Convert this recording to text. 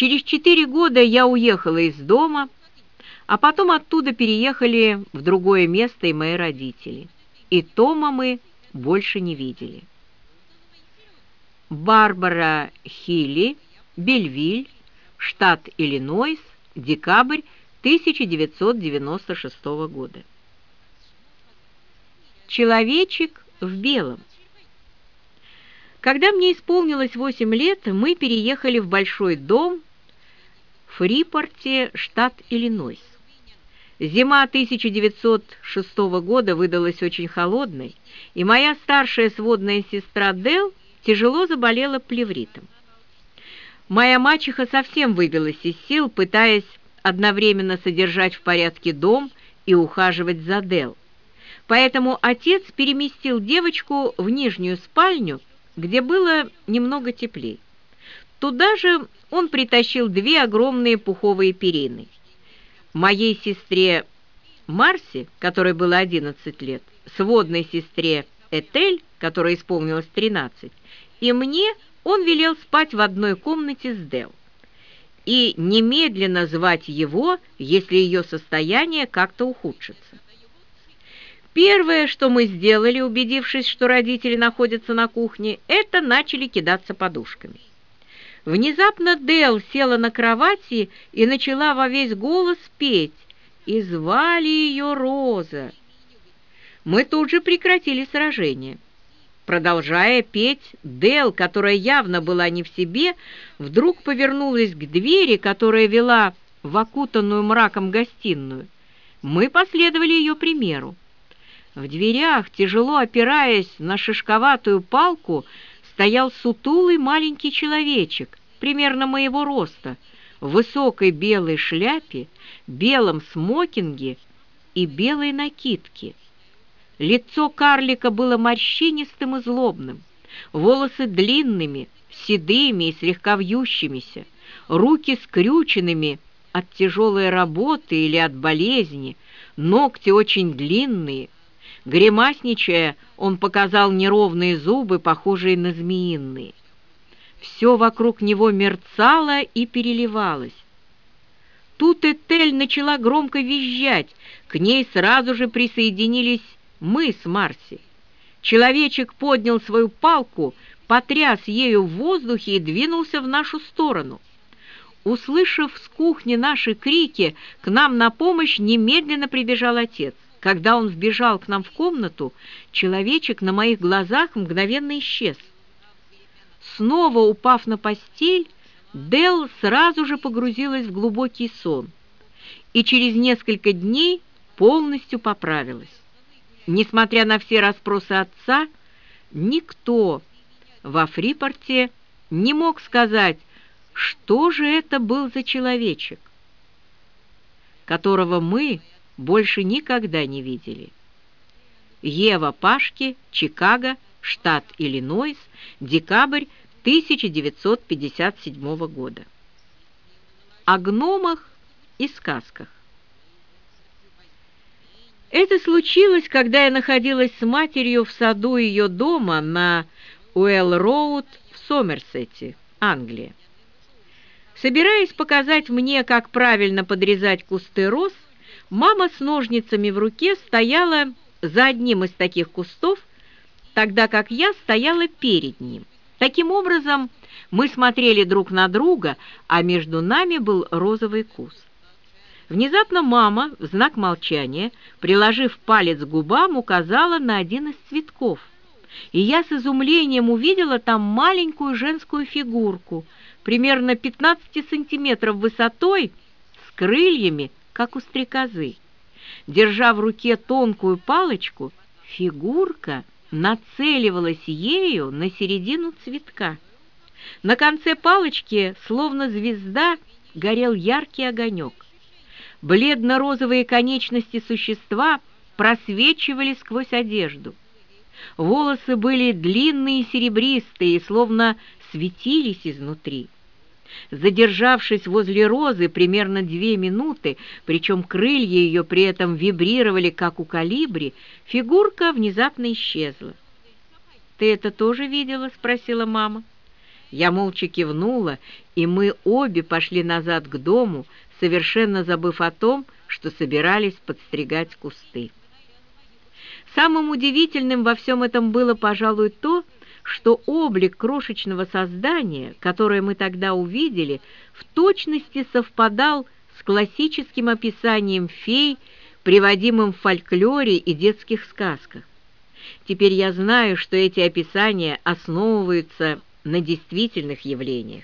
Через четыре года я уехала из дома, а потом оттуда переехали в другое место и мои родители. И Тома мы больше не видели. Барбара Хилли, Бельвиль, штат Иллинойс, декабрь 1996 года. Человечек в белом. Когда мне исполнилось 8 лет, мы переехали в большой дом Фрипорте, штат Иллинойс. Зима 1906 года выдалась очень холодной, и моя старшая сводная сестра Дел тяжело заболела плевритом. Моя мачеха совсем выбилась из сил, пытаясь одновременно содержать в порядке дом и ухаживать за Дел. Поэтому отец переместил девочку в нижнюю спальню, где было немного теплее. Туда же он притащил две огромные пуховые перины. Моей сестре Марси, которой было 11 лет, сводной сестре Этель, которой исполнилось 13, и мне он велел спать в одной комнате с Дел и немедленно звать его, если ее состояние как-то ухудшится. Первое, что мы сделали, убедившись, что родители находятся на кухне, это начали кидаться подушками. Внезапно Дел села на кровати и начала во весь голос петь, и звали ее Роза. Мы тут же прекратили сражение. Продолжая петь, Дел, которая явно была не в себе, вдруг повернулась к двери, которая вела в окутанную мраком гостиную. Мы последовали ее примеру. В дверях, тяжело опираясь на шишковатую палку, стоял сутулый маленький человечек, примерно моего роста, в высокой белой шляпе, белом смокинге и белой накидке. Лицо карлика было морщинистым и злобным, волосы длинными, седыми и слегка вьющимися, руки скрюченными от тяжелой работы или от болезни, ногти очень длинные — Гримасничая, он показал неровные зубы, похожие на змеиные. Все вокруг него мерцало и переливалось. Тут Этель начала громко визжать, к ней сразу же присоединились мы с Марси. Человечек поднял свою палку, потряс ею в воздухе и двинулся в нашу сторону. Услышав с кухни наши крики, к нам на помощь немедленно прибежал отец. Когда он вбежал к нам в комнату, человечек на моих глазах мгновенно исчез. Снова упав на постель, Дел сразу же погрузилась в глубокий сон и через несколько дней полностью поправилась. Несмотря на все расспросы отца, никто во Фрипорте не мог сказать, что же это был за человечек, которого мы больше никогда не видели. Ева Пашки, Чикаго, штат Иллинойс, декабрь 1957 года. О гномах и сказках. Это случилось, когда я находилась с матерью в саду ее дома на Уэлл-Роуд в Сомерсете, Англия. Собираясь показать мне, как правильно подрезать кусты роз, Мама с ножницами в руке стояла за одним из таких кустов, тогда как я стояла перед ним. Таким образом, мы смотрели друг на друга, а между нами был розовый куст. Внезапно мама, в знак молчания, приложив палец к губам, указала на один из цветков. И я с изумлением увидела там маленькую женскую фигурку, примерно 15 сантиметров высотой, с крыльями, как у стрекозы. Держа в руке тонкую палочку, фигурка нацеливалась ею на середину цветка. На конце палочки, словно звезда, горел яркий огонек. Бледно-розовые конечности существа просвечивали сквозь одежду. Волосы были длинные и серебристые, словно светились изнутри. Задержавшись возле розы примерно две минуты, причем крылья ее при этом вибрировали, как у калибри, фигурка внезапно исчезла. «Ты это тоже видела?» — спросила мама. Я молча кивнула, и мы обе пошли назад к дому, совершенно забыв о том, что собирались подстригать кусты. Самым удивительным во всем этом было, пожалуй, то, что облик крошечного создания, которое мы тогда увидели, в точности совпадал с классическим описанием фей, приводимым в фольклоре и детских сказках. Теперь я знаю, что эти описания основываются на действительных явлениях.